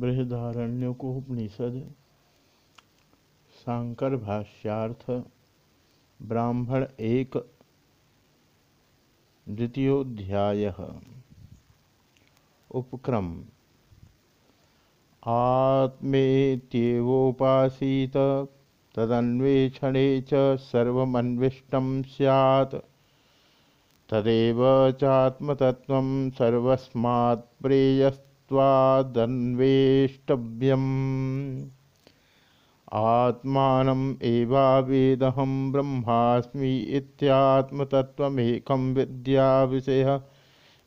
बृहदारण्यकोपनिषद शांकर भाष्यार्थ ब्राह्मण एक द्वितीयोध्याय उपक्रम। आत्मेत्येवोपासीत, तदन्वेषणे च सर्वमन्विष्टं स्यात्। तदेव चात्मतत्त्वं सर्वस्मात् प्रेयस् त्वादन्वेष्टव्यम् आत्मानम् एवावेदहं ब्रह्मास्मि इत्यात्मतत्त्वमेकं विद्याविषयः।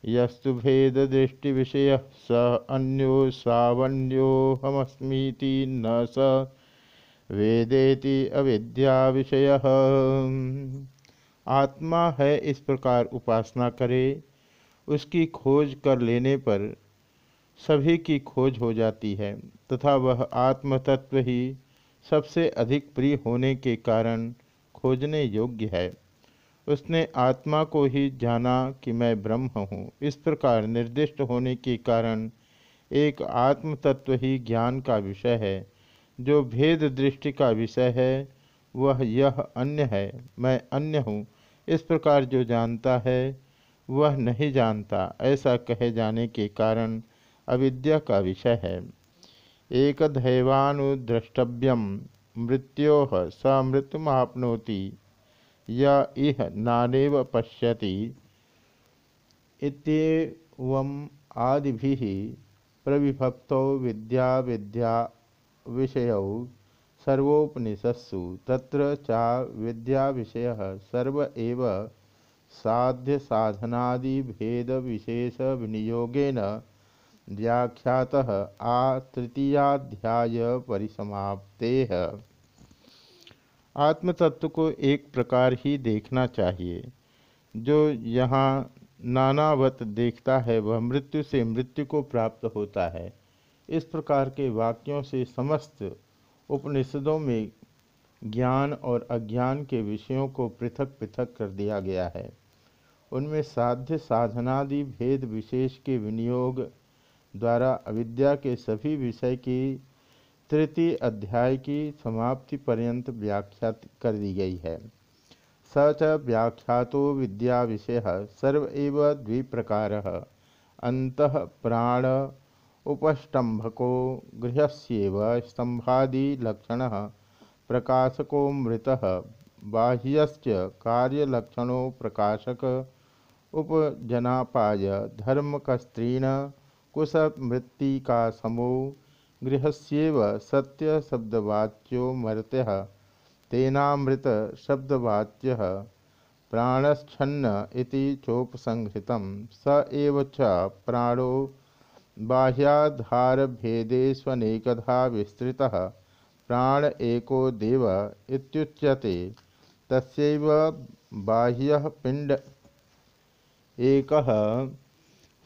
यस्तु भेददृष्टिविषयः स अन्यो सावन्योहमस्मीति न स वेदेति अविद्या विषय आत्मा है इस प्रकार उपासना करे, उसकी खोज कर लेने पर सभी की खोज हो जाती है, तथा वह आत्मतत्व ही सबसे अधिक प्रिय होने के कारण खोजने योग्य है। उसने आत्मा को ही जाना कि मैं ब्रह्म हूँ। इस प्रकार निर्दिष्ट होने के कारण एक आत्म तत्व ही ज्ञान का विषय है। जो भेद दृष्टि का विषय है, वह यह अन्य है, मैं अन्य हूँ। इस प्रकार जो जानता है, वह नहीं जानता, ऐसा कहे जाने के कारण अविद्या का विषय है। एक दैवानुद्रष्टव्यम मृत्यो स मृत्युमाप्नोति, या इह नानेव पश्यति। इतम आदि प्रविभक्तौ विद्या विद्या विषय सर्वोपनिषत्सु, तत्र चा विद्या विषय सर्व एव साध्य साधनादि भेद विशेष विनियोगेन व्याख्यात आ तृतीयाध्याय परिसमाप्ते। आत्मतत्व को एक प्रकार ही देखना चाहिए। जो यहाँ नानावत देखता है, वह मृत्यु से मृत्यु को प्राप्त होता है। इस प्रकार के वाक्यों से समस्त उपनिषदों में ज्ञान और अज्ञान के विषयों को पृथक पृथक कर दिया गया है। उनमें साध्य साधनादि भेद विशेष के विनियोग द्वारा अविद्या के सभी विषय की तृतीय अध्याय की समाप्ति पर्यंत व्याख्या कर दी गई है। स च व्याख्यातो विद्या विषय सर्व द्विप्रकार। अंत प्राण उपष्टंभको गृहस्येव स्तंभादिलक्षण प्रकाशको मृत बाह्यश्च कार्यलक्षणों प्रकाशक उपजनापाय धर्मकस्त्रीण कुश मृत्ति का समूह गृहस्येव सत्य शब्दवाच्यो मर्त्य तेनामृत शब्दवाच्य प्राणश्छन्न इति चोपसंहृत, स एव प्राणो बाह्याधारभेदेष्वनेकधा विस्तृतः, प्राण एको देव इत्युच्यते, तस्यैव बाह्यः पिंड एकः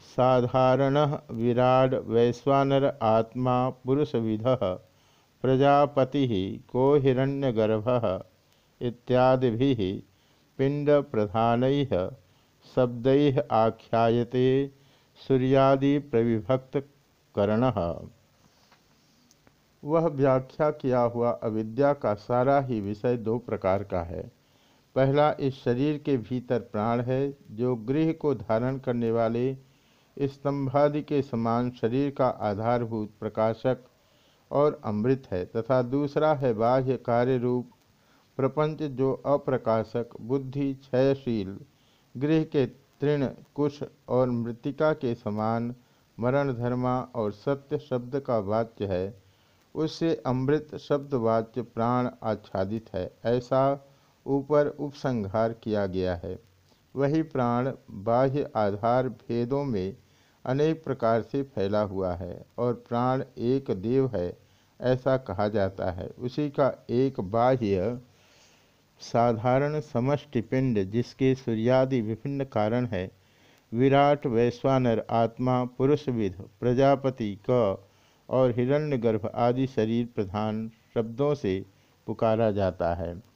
साधारण विराड वैश्वानर आत्मा पुरुष विध प्रजापति को हिरण्यगर्भ इत्यादि पिंड प्रधान शब्द आख्यायते सूर्यादि प्रविभक्त करण वह व्याख्या किया हुआ अविद्या का सारा ही विषय दो प्रकार का है। पहला, इस शरीर के भीतर प्राण है, जो गृह को धारण करने वाले स्तंभादि के समान शरीर का आधारभूत प्रकाशक और अमृत है तथा दूसरा है बाह्य कार्य रूप प्रपंच जो अप्रकाशक, बुद्धि क्षयशील, गृह के तृण, कुश और मृतिका के समान मरण धर्मा और सत्य शब्द का वाच्य है। उससे अमृत शब्द वाच्य प्राण आच्छादित है। ऐसा ऊपर उपसंहार किया गया है। वही प्राण बाह्य आधार भेदों में अनेक प्रकार से फैला हुआ है और प्राण एक देव है, ऐसा कहा जाता है। उसी का एक बाह्य साधारण समष्टि पिंड, जिसके सूर्यादि विभिन्न कारण है। विराट वैश्वानर आत्मा पुरुषविध प्रजापति क और हिरण्यगर्भ आदि शरीर प्रधान शब्दों से पुकारा जाता है।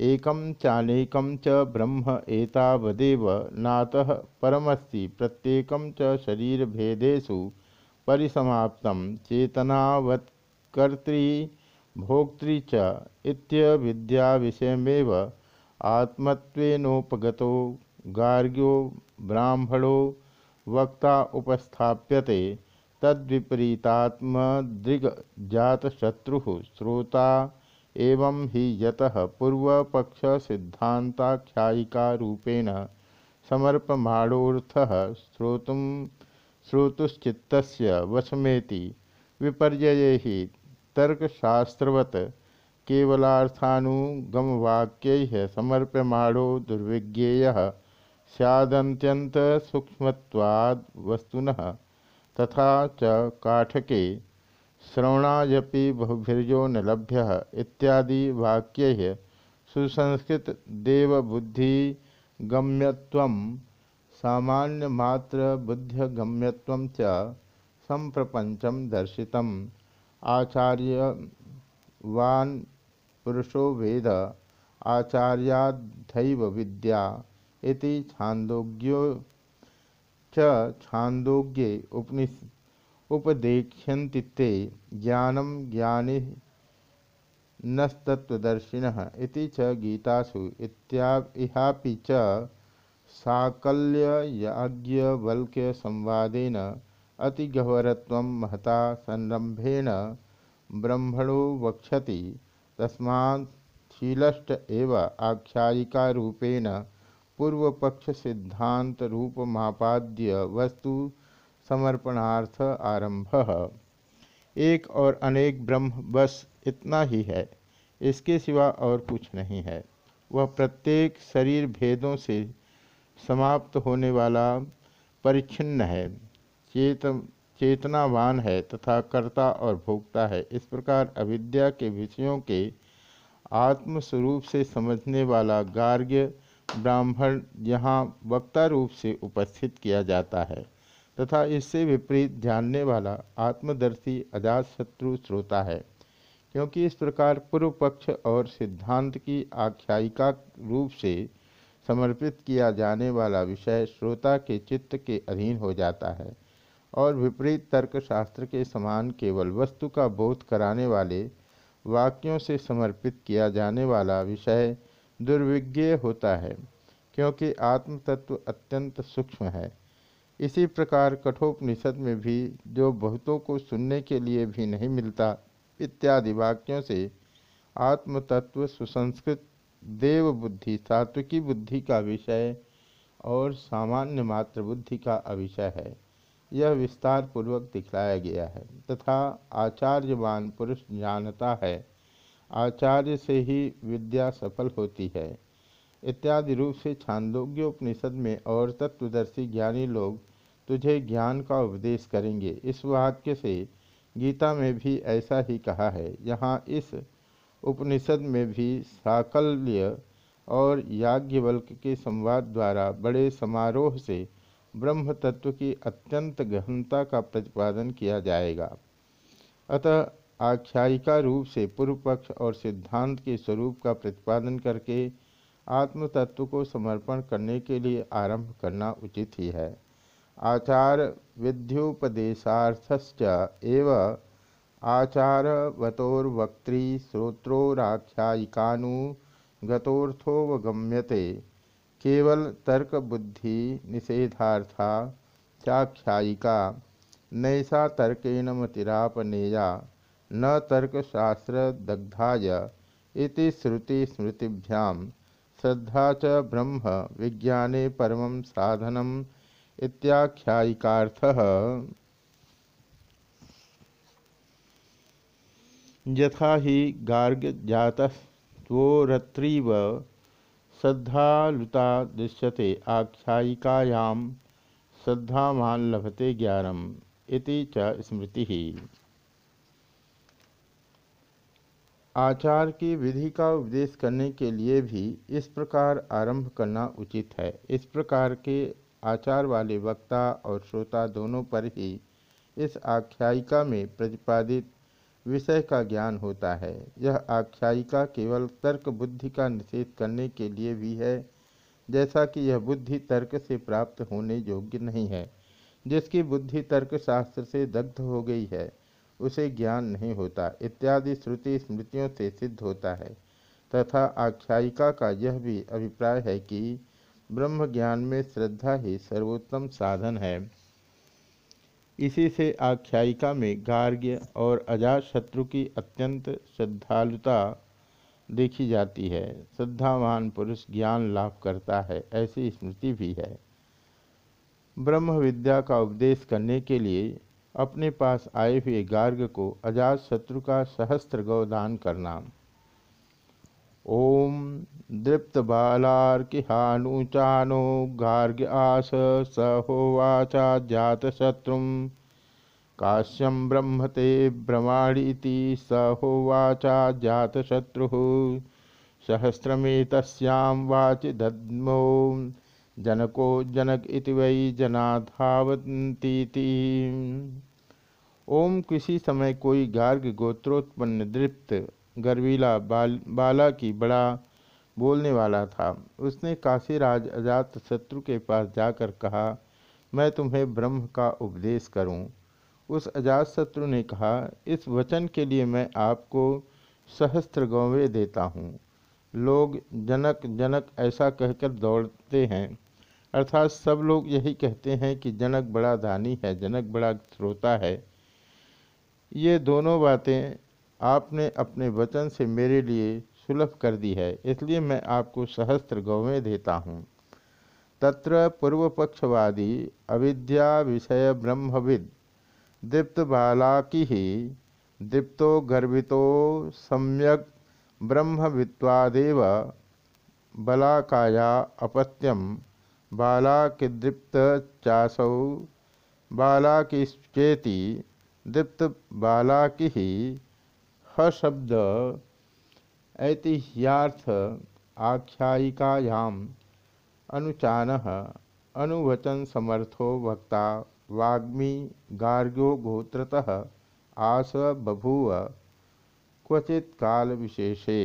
एकम चानेकम च ब्रह्म एतावदेव नातः परमस्ति। प्रत्येक च शरीर भेदेशु परिसमाप्त। चेतनावत्कर्तृ भोक्तृ च इत्य विद्या आत्मत्वेनोपगतो गार्ग्यो ब्राह्मणो वक्ता उपस्थाप्यते। तद्विपरीतात्मदृग्जातशत्रु, श्रोता एवं ही यतः पूर्वपक्ष सिद्धांताख्यायिकारूपेण समर्पमाणोऽर्थ श्रोत श्रोतुश्चित्त वशमेति विपर्य ही तर्कशास्त्रवत् केवलार्थानुगमवाक्य समर्प्यमाणो दुर्विज्ञेय सैदंत्यंत सूक्ष्मवाद वस्तुन तथा च काठके श्रवणायपि बहुभिर्यो न लभ्य इत्यादि वाक्य सुसंस्कृत देवबुद्धि गम्यत्व सामान्य मात्र बुद्धिगम्यत्व च संप्रपंचम दर्शितम। आचार्यवान पुरुषो वेद आचार्याधैव विद्या इति छांदोग्यो च छांदोग्ये उपदेक्ष्यन्ति ते ज्ञानम ज्ञानि नस्तत्वदर्शिन च गीतासु। इहापि च साकल्ययाज्ञवल्क्य संवादेन अतिगहवरत्व महता संरंभेण ब्रह्मणो वक्षति। तस्मात् एव आख्यायिकारूपेण पूर्वपक्ष सिद्धांत रूपमापाद्य वस्तु समर्पणार्थ आरंभ। एक और अनेक ब्रह्म बस इतना ही है, इसके सिवा और कुछ नहीं है। वह प्रत्येक शरीर भेदों से समाप्त होने वाला परिच्छिन्न है, चेत, चेतनावान है तथा कर्ता और भोक्ता है। इस प्रकार अविद्या के विषयों के आत्मस्वरूप से समझने वाला गार्ग्य ब्राह्मण यहाँ वक्ता रूप से उपस्थित किया जाता है। तथा इससे विपरीत जानने वाला आत्मदर्शी अजात शत्रु श्रोता है, क्योंकि इस प्रकार पूर्व पक्ष और सिद्धांत की आख्यायिका रूप से समर्पित किया जाने वाला विषय श्रोता के चित्त के अधीन हो जाता है और विपरीत तर्क शास्त्र के समान केवल वस्तु का बोध कराने वाले वाक्यों से समर्पित किया जाने वाला विषय दुर्विज्ञ होता है, क्योंकि आत्मतत्व अत्यंत सूक्ष्म है। इसी प्रकार कठोपनिषद में भी जो बहुतों को सुनने के लिए भी नहीं मिलता, इत्यादि वाक्यों से आत्मतत्व, सुसंस्कृत देव बुद्धि सात्विकी बुद्धि का विषय और सामान्य मात्र बुद्धि का अविषय है। यह विस्तार पूर्वक दिखलाया गया है। तथा आचार्यवान पुरुष जानता है, आचार्य से ही विद्या सफल होती है। इत्यादि रूप से छांदोग्योपनिषद में और तत्वदर्शी ज्ञानी लोग तुझे ज्ञान का उपदेश करेंगे। इस वाक्य से गीता में भी ऐसा ही कहा है। यहाँ इस उपनिषद में भी साकल्य और याज्ञवल्क के संवाद द्वारा बड़े समारोह से ब्रह्म तत्व की अत्यंत गहनता का प्रतिपादन किया जाएगा। अतः आख्यायिका रूप से पूर्व पक्ष और सिद्धांत के स्वरूप का प्रतिपादन करके आत्म तत्व को समर्पण करने के लिए आरंभ करना उचित ही है। आचार विद्योपदेशार्थश्च एव आचारवतोर्वक्त्री श्रोत्रोराख्यायिकानुगतोर्थोवगम्यते केवल तर्क बुद्धि निषेधार्था चाख्यायिका नैसा तर्केण मतिरापनेया, न तर्कशास्त्र दग्धाय इति श्रुति स्मृतिभ्याम श्रद्धा च ब्रह्म, विज्ञाने परम साधनम इत्याख्यायिकार्थः। यथा ही गार्ग जातस्वोरत्रीव श्रद्धालुता दृश्यते आख्यायिकायां श्रद्धावान लभते ज्ञानम इति च स्मृति। आचार की विधि का उपदेश करने के लिए भी इस प्रकार आरंभ करना उचित है। इस प्रकार के आचार वाले वक्ता और श्रोता दोनों पर ही इस आख्यायिका में प्रतिपादित विषय का ज्ञान होता है। यह आख्यायिका केवल तर्क बुद्धि का निषेध करने के लिए भी है, जैसा कि यह बुद्धि तर्क से प्राप्त होने योग्य नहीं है। जिसकी बुद्धि तर्क शास्त्र से दग्ध हो गई है, उसे ज्ञान नहीं होता। इत्यादि श्रुति स्मृतियों से सिद्ध होता है। तथा आख्यायिका का यह भी अभिप्राय है कि ब्रह्म ज्ञान में श्रद्धा ही सर्वोत्तम साधन है। इसी से आख्यायिका में गार्ग्य और अजात शत्रु की अत्यंत श्रद्धालुता देखी जाती है। श्रद्धावान पुरुष ज्ञान लाभ करता है, ऐसी स्मृति भी है। ब्रह्म विद्या का उपदेश करने के लिए अपने पास आए हुए गार्ग को अजात शत्रु का सहस्त्र गौदान करना। ओम दृप्त बालार्किहानुचानो गार्ग आस स होवाचा जात शत्रु काश्यम ब्रह्मते ब्रह्माणीति स होवाचा जात शत्रु। सहस्रमेतस्यां वाचि दद्मो। जनको जनक इति वै जनाधावती ओम किसी समय कोई गार्ग गोत्रोत्पन्न दृप्त गर्वीला बाल, बाला की बड़ा बोलने वाला था। उसने काशीराज अजात शत्रु के पास जाकर कहा, मैं तुम्हें ब्रह्म का उपदेश करूँ। उस अजात शत्रु ने कहा, इस वचन के लिए मैं आपको सहस्त्र गौवे देता हूँ। लोग जनक जनक ऐसा कहकर दौड़ते हैं। अर्थात सब लोग यही कहते हैं कि जनक बड़ा दानी है, जनक बड़ा श्रोता है। ये दोनों बातें आपने अपने वचन से मेरे लिए सुलभ कर दी है, इसलिए मैं आपको सहस्त्र गौवें देता हूँ। तत्र पूर्वपक्षवादी अविद्या विषय ब्रह्मविद, दीप्त बालाकी ही, दीप्तो गर्भितो सम्यक ब्रह्मवित्वादेव बलाकाया अपत्यम बालाकिदृप्त चासौ बालाकिश्चेति दीप्त बालाकि ह शब्द ऐतिह्यार्थ आख्यायिकायाम अनुचान अनुवचन समर्थो वक्ता वाग्मी गार्ग्यो गोत्रतः आस बभूव क्वचित काल विशेषे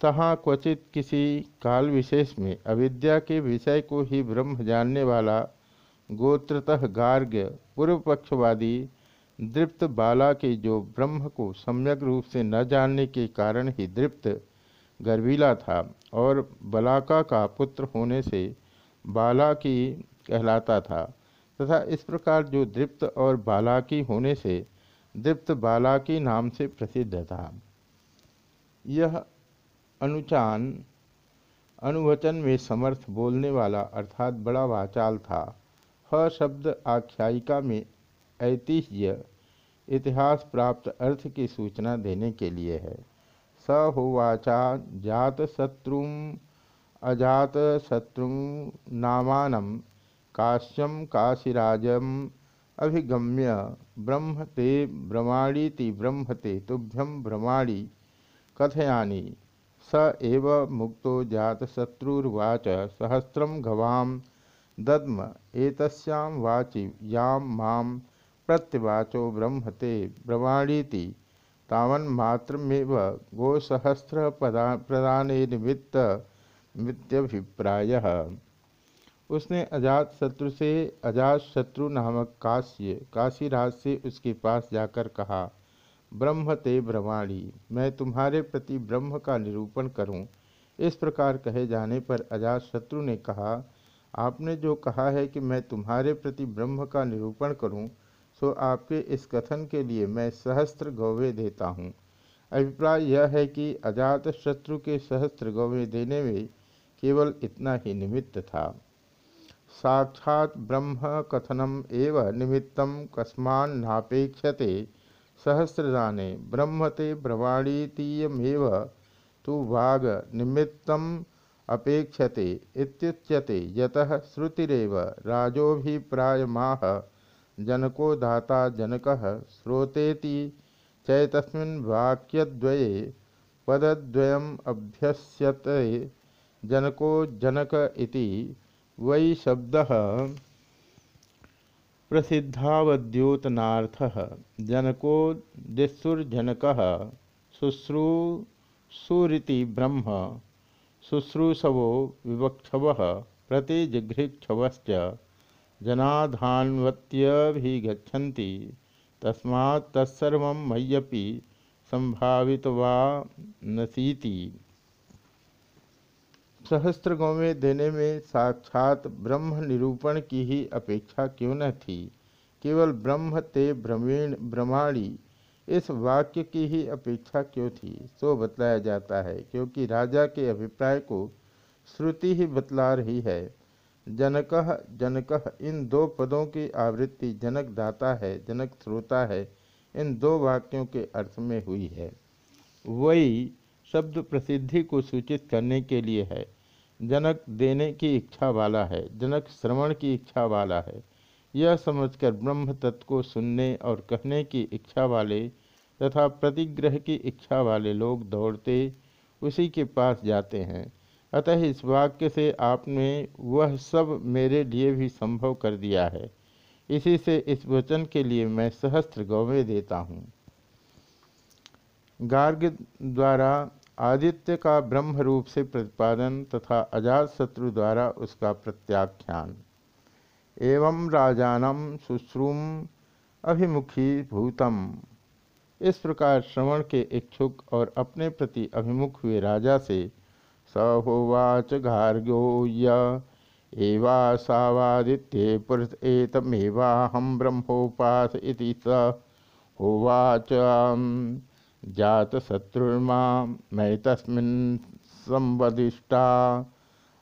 तहाँ क्वचित किसी काल विशेष में अविद्या के विषय को ही ब्रह्म जानने वाला गोत्रतः गार्ग्य पूर्व पक्षवादी दृप्त बाला के जो ब्रह्म को सम्यक रूप से न जानने के कारण ही दृप्त गर्वीला था और बलाका का पुत्र होने से बाला की कहलाता था। तथा इस प्रकार जो दृप्त और बालाकी होने से दृप्त बालाकी नाम से प्रसिद्ध था। यह अनुचान अनुवचन में समर्थ बोलने वाला अर्थात बड़ा वाचाल था। ह शब्द आख्यायिका में ऐतिह्य, इतिहास प्राप्त अर्थ की सूचना देने के लिए है। स होवाचा जात शत्रु अजात शत्रु नामानम काश्यम काशीराजम अभिगम्य, ब्रह्म ते ब्रह्माणीति ब्रह्म ते तुभ्यम कथयानी। स एव मुक्तो जातशत्रुर्वाच सहस्रम गवाम दद्म, एतस्यां वाचि यां माँ प्रत्यवाचो ब्रह्मते ब्रवाणीति तावन्मात्रमेव गोसहस्र प्रदान निमित्त मित्यभिप्राय उसने अजात शत्रु से अजात शत्रु नामक काश्य काशीराज से उसके पास जाकर कहा ब्रह्म ते ब्रह्माणी मैं तुम्हारे प्रति ब्रह्म का निरूपण करूँ। इस प्रकार कहे जाने पर अजात शत्रु ने कहा आपने जो कहा है कि मैं तुम्हारे प्रति ब्रह्म का निरूपण करूँ, सो आपके इस कथन के लिए मैं सहस्त्र गौवे देता हूँ। अभिप्राय यह है कि अजात शत्रु के सहस्त्र गौवे देने में केवल इतना ही निमित्त था। साक्षात ब्रह्म कथनम एव निमित्तम कस्मान नापेक्षते सहस्रदाने ब्रह्मते ब्रवाणीतीयमेव तो वाग निमित्तम अपेक्षते इत्युच्यते यतः श्रुतिरेव राजोभिप्रायमाह जनको दाता जनक श्रोतेति चैतस्मिन् वाक्यद्वये पदद्वयम् अभ्यस्यते। जनको जनक इति वै शब्दः प्रसिद्धावद्योतनाथ जनको दिस्सुर्जनक शुश्रूषुरीति ब्रह्म, शुश्रूषवो विवक्षव प्रतिजिघ्रिक्षवश्च जनाधान्वत्यभिगछन्ति तस्मा तत्सर्व मय्यपि संभावितवा नसीति। सहस्त्र गौवें देने में साक्षात ब्रह्म निरूपण की ही अपेक्षा क्यों न थी? केवल ब्रह्म ते ब्रह्मीण ब्रह्माणी, इस वाक्य की ही अपेक्षा क्यों थी? सो बतलाया जाता है, क्योंकि राजा के अभिप्राय को श्रुति ही बतला रही है। जनक जनक, इन दो पदों की आवृत्ति जनक दाता है, जनक श्रोता है, इन दो वाक्यों के अर्थ में हुई है। वही शब्द प्रसिद्धि को सूचित करने के लिए है। जनक देने की इच्छा वाला है, जनक श्रवण की इच्छा वाला है। यह समझकर ब्रह्म तत्व को सुनने और कहने की इच्छा वाले तथा प्रतिग्रह की इच्छा वाले लोग दौड़ते उसी के पास जाते हैं। अतः इस वाक्य से आपने वह सब मेरे लिए भी संभव कर दिया है। इसी से इस वचन के लिए मैं सहस्त्र गौवें देता हूँ। गार्ग द्वारा आदित्य का ब्रह्म रूप से प्रतिपादन तथा अजात शत्रु द्वारा उसका प्रत्याख्यान। एवं राजानम शुश्रूम अभिमुखी भूतम। इस प्रकार श्रवण के इच्छुक और अपने प्रति अभिमुख हुए राजा से स होवाच गार्ग्यो एवा सावादित्ये पुरुष एतमेवाहम ब्रह्मोपास इति स होवाच जात शत्रुर्मा मैं तस्मिन् संवदिष्टा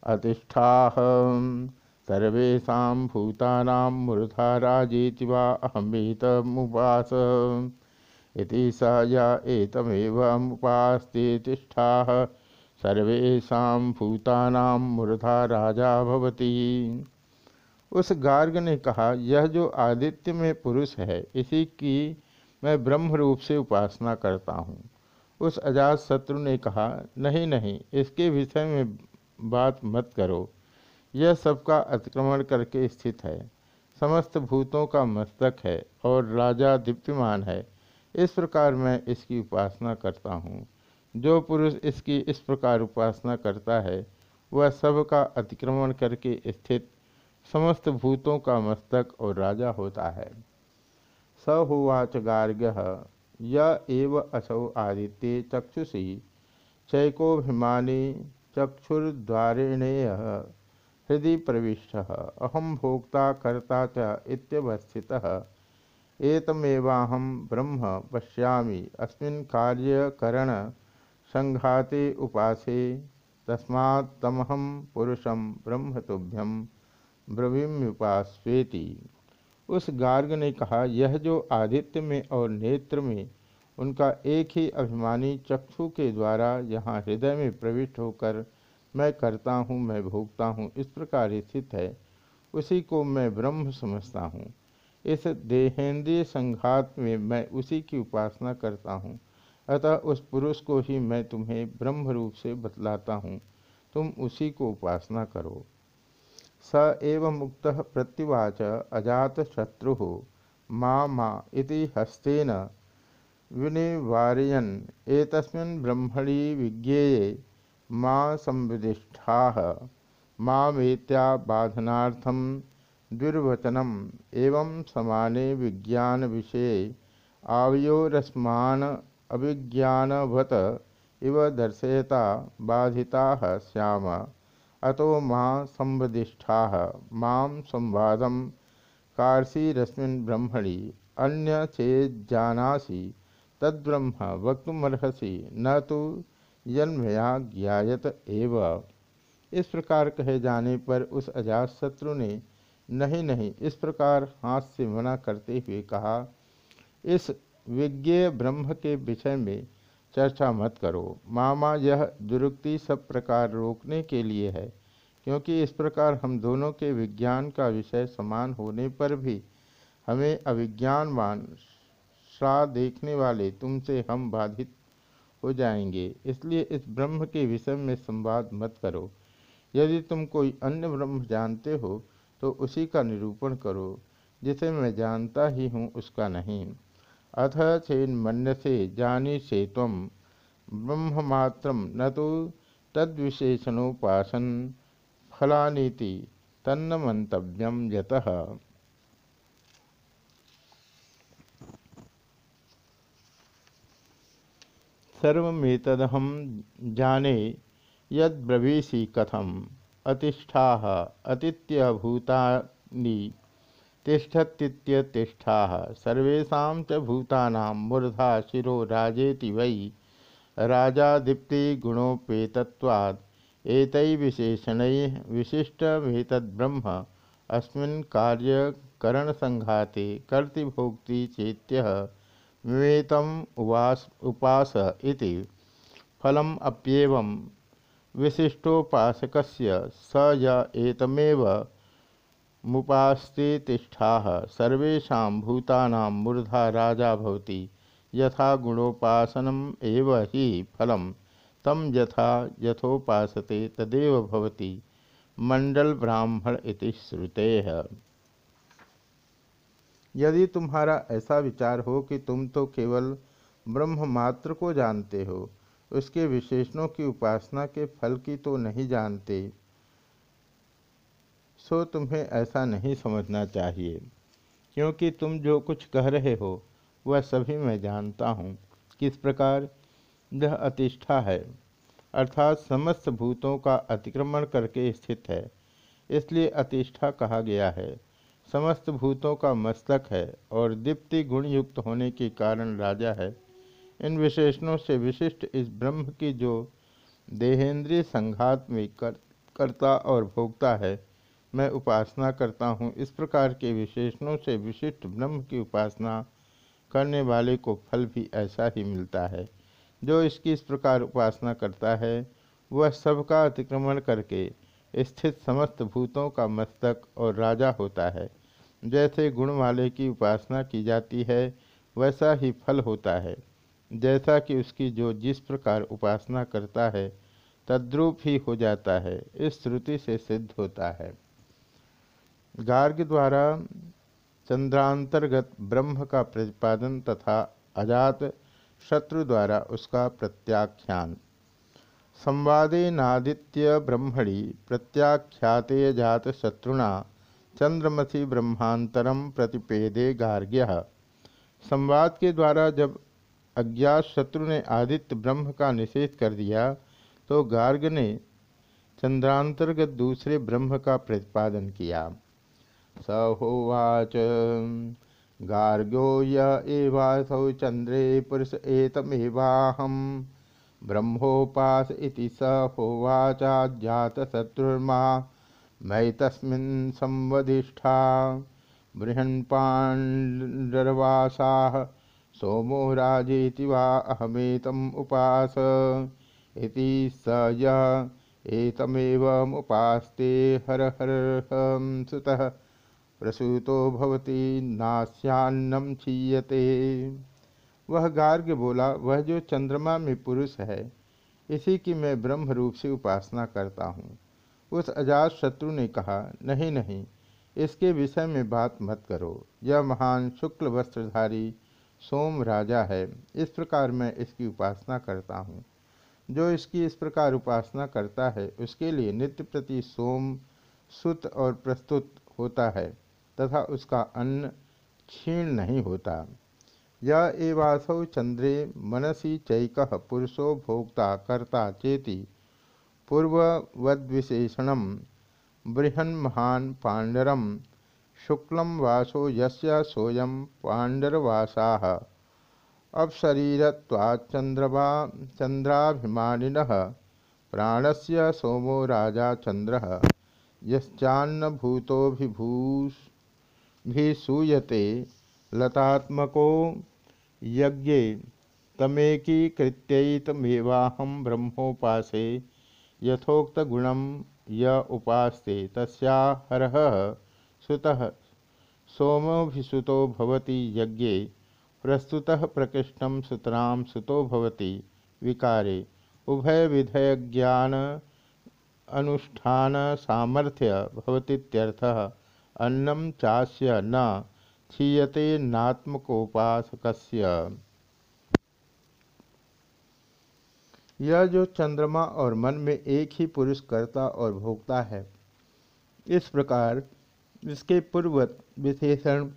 अतिष्ठा सर्वेशा भूतानां मूर्धा राजेति वा अहमेतमुपास। इति स य एतमेवमुपास्ते तिष्ठाः सर्वेशा भूतानां मूर्धा राजा भवती। उस गार्ग ने कहा, यह जो आदित्य में पुरुष है, इसी की मैं ब्रह्म रूप से उपासना करता हूँ। उस अजात शत्रु ने कहा, नहीं नहीं, इसके विषय में बात मत करो। यह सबका अतिक्रमण करके स्थित है। समस्त भूतों का मस्तक है और राजा दीप्तिमान है। इस प्रकार मैं इसकी उपासना करता हूँ। जो पुरुष इसकी इस प्रकार उपासना करता है, वह सब का अतिक्रमण करके स्थित समस्त भूतों का मस्तक और राजा होता है। स होवाच गार्ग य एव असौ आदित्ये चक्षुषी चैकोभिमानी चक्षुर्द्वारेणेय हृदय प्रविष्ट अहम भोक्ता कर्ता च इत्यवस्थितः। एतमेवाहम ब्रह्म पश्यामि, अस्मिन् कार्यकरण संघाते उपासे तस्मात् तमहम पुरुषम ब्रह्म तुभ्यम ब्रवीम्युपास्वेति उस गार्ग ने कहा, यह जो आदित्य में और नेत्र में उनका एक ही अभिमानी चक्षु के द्वारा यहाँ हृदय में प्रविष्ट होकर मैं करता हूँ, मैं भोगता हूँ, इस प्रकार स्थित है, उसी को मैं ब्रह्म समझता हूँ। इस देहेंद्रीय संघात में मैं उसी की उपासना करता हूँ। अतः उस पुरुष को ही मैं तुम्हें ब्रह्म रूप से बतलाता हूँ। तुम उसी को उपासना करो। स एव मुक्त प्रत्युवाच अजात अजातशत्रु माँ माँ इति हस्तेन विनिवारयन्। एतस्मिन् ब्रह्मणि विज्ञेये माँ संविदिष्ठाः। मामेत्या बाधनार्थं दुर्वचनम् एवं समाने विज्ञान विषये आवयोरस्मान अभिज्ञानवत इव दर्शयता बाधिता श्याम। अतो माँ संवदिष्ठा, माँ संवाद कार्षीरस्मिन् ब्रह्मणि अन्य चेजानासी तद्ब्रह्म वक्तुमर्हसी, न तो जन्मया ज्ञात एव। इस प्रकार कहे जाने पर उस अजात शत्रु ने नहीं नहीं, इस प्रकार हाथ से मना करते हुए कहा, इस विज्ञेय ब्रह्म के विषय में चर्चा मत करो। मामा, यह दुरुक्ति सब प्रकार रोकने के लिए है, क्योंकि इस प्रकार हम दोनों के विज्ञान का विषय समान होने पर भी हमें अविज्ञानवान सा देखने वाले तुमसे हम बाधित हो जाएँगे। इसलिए इस ब्रह्म के विषय में संवाद मत करो। यदि तुम कोई अन्य ब्रह्म जानते हो तो उसी का निरूपण करो, जिसे मैं जानता ही हूँ, उसका नहीं। अथ चेन्मन्यसे जानी से तम ब्रह्ममात्र न तो तद्विशेषणोपासन फलानीति तन्न मंतव्यम यतः। सर्वेतदहम जाने यद्रवीषि कथम, अतिष्ठा, अतिथ्यभूतानि तिष्ठतीत्यतिष्ठा सर्वेशा च भूतानां मूर्धा शिरो राजेति वै। राजादीप्ति गुणोपेतत्वात् एतैर्विशेषणैः विशिष्टमेतद्ब्रह्म। अस्मिन् कार्यकरणसङ्घाते कर्तृभोक्ति चेत्यः विवेतम उवास उपास फलम अप्येवं विशिष्टोपासकस्य स एतमेव मुपास्तिष्ठा सर्वेशा भूतानां मूर्धा राजा भवति। यथा गुणोपासनम एव ही फलम। तम यथा यथोपासते तदेव भवति। मंडल ब्राह्मण इति श्रुते। यदि तुम्हारा ऐसा विचार हो कि तुम तो केवल ब्रह्म मात्र को जानते हो, उसके विशेषणों की उपासना के फल की तो नहीं जानते। सो तुम्हें ऐसा नहीं समझना चाहिए। क्योंकि तुम जो कुछ कह रहे हो वह सभी मैं जानता हूँ। किस प्रकार? यह अतिष्ठा है। अर्थात समस्त भूतों का अतिक्रमण करके स्थित है। इसलिए अतिष्ठा कहा गया है। समस्त भूतों का मस्तक है और दीप्ति गुणयुक्त होने के कारण राजा है। इन विशेषणों से विशिष्ट इस ब्रह्म की जो देहेंद्रीय संघात में कर, करता और भोगता है मैं उपासना करता हूँ। इस प्रकार के विशेषणों से विशिष्ट ब्रह्म की उपासना करने वाले को फल भी ऐसा ही मिलता है। जो इसकी इस प्रकार उपासना करता है, वह सबका अतिक्रमण करके स्थित समस्त भूतों का मस्तक और राजा होता है। जैसे गुण वाले की उपासना की जाती है, वैसा ही फल होता है। जैसा कि उसकी जो जिस प्रकार उपासना करता है, तद्रूप ही हो जाता है, इस श्रुति से सिद्ध होता है। गार्ग द्वारा चंद्रांतर्गत ब्रह्म का प्रतिपादन तथा अजात शत्रु द्वारा उसका प्रत्याख्यान। संवादे नादित्य ब्रह्मणि प्रत्याख्याते जात शत्रुणा चंद्रमसी ब्रह्मांतरम प्रतिपेदे गार्ग्य। संवाद के द्वारा जब अज्ञात शत्रु ने आदित्य ब्रह्म का निषेध कर दिया तो गार्ग ने चंद्रांतर्गत दूसरे ब्रह्म का प्रतिपादन किया। स होवाच गार्ग्यो य एवासौ चंद्रे पुरुष एतमेवाहम। ब्रह्मोपास इति स होवाचाज्ञातशत्रुर्मा मयि तस्मिन् संवधिष्ठा बृहन्पाण्डरवासाः सोमो राजेति वा अहमेतम् उपास। इति स य एतमेवमुपास्ते हर हर सुतः। प्रसूतो भवती नास्यान्नम छीयते वह गार्ग बोला, वह जो चंद्रमा में पुरुष है, इसी की मैं ब्रह्म रूप से उपासना करता हूँ। उस अजात शत्रु ने कहा, नहीं नहीं, इसके विषय में बात मत करो। यह महान शुक्ल वस्त्रधारी सोम राजा है, इस प्रकार मैं इसकी उपासना करता हूँ। जो इसकी इस प्रकार उपासना करता है, उसके लिए नित्य प्रति सोम, सुत और प्रस्तुत होता है। तथा उसका अन्न क्षीण नहीं होता। यह एवासौ चंद्रे मनसी चैक पुरुषो भोक्ता कर्ता चेति। पूर्ववद्विशेषण बृहन्महान पांडरम शुक्ल वासो यस्य सोयम पांडरवासा अब शरीरवाचंद्रमा चंद्राभिमानिन प्राणस्य सोमो राजा चंद्र भूतोभिभूष भी सूयते, लतात्मको यज्ञे तमेकीकृत्यैतमेवाहं ब्रह्मोपासे, यथोक्तगुणं य उपास्ते, तस्या हरः सुतः। सोमभिसुतो भवति यज्ञे, प्रस्तुतः प्रकृष्टं सुतरां सुतो भवति विकारे। उभय विधयज्ञान अनुष्ठान सामर्थ्य भवतीत्यर्थः अन्नम चास्य न क्षीयते नात्मकोपासक यह जो चंद्रमा और मन में एक ही पुरुष करता और भोगता है, इस प्रकार इसके पूर्ववत विशेषण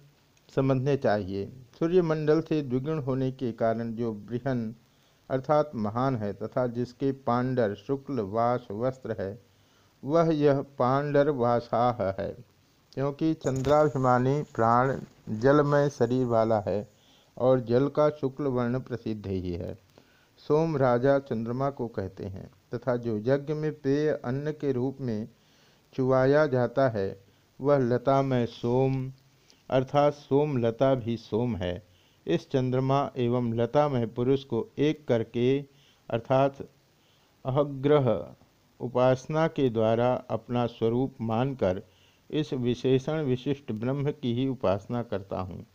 समझने चाहिए। सूर्यमंडल से द्विगुण होने के कारण जो बृहन अर्थात महान है तथा जिसके पांडर शुक्ल वास वस्त्र है, वह यह पांडर वासाह है। क्योंकि चंद्राभिमानी प्राण जलमय शरीर वाला है और जल का शुक्ल वर्ण प्रसिद्ध ही है। सोम राजा चंद्रमा को कहते हैं तथा जो यज्ञ में पेय अन्न के रूप में चुवाया जाता है, वह लता में सोम, अर्थात सोम लता भी सोम है। इस चंद्रमा एवं लता में पुरुष को एक करके, अर्थात अहग्रह उपासना के द्वारा अपना स्वरूप मानकर इस विशेषण विशिष्ट ब्रह्म की ही उपासना करता हूँ।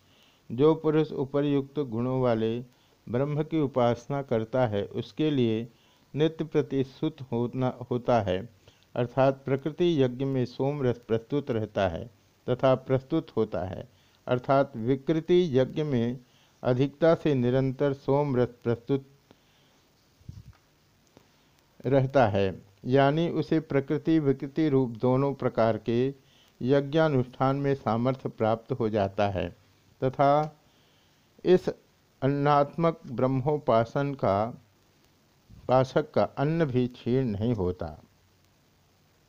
जो पुरुष उपरयुक्त गुणों वाले ब्रह्म की उपासना करता है, उसके लिए नित्य प्रति सुत होना, होता है। अर्थात प्रकृति यज्ञ में सोम रस प्रस्तुत रहता है तथा प्रस्तुत होता है। अर्थात विकृति यज्ञ में अधिकता से निरंतर सोम रस प्रस्तुत रहता है, यानी उसे प्रकृति विकृति रूप दोनों प्रकार के यज्ञानुष्ठान में सामर्थ्य प्राप्त हो जाता है तथा इस अन्नात्मक ब्रह्मोपासन का पासक का अन्न भी क्षीण नहीं होता।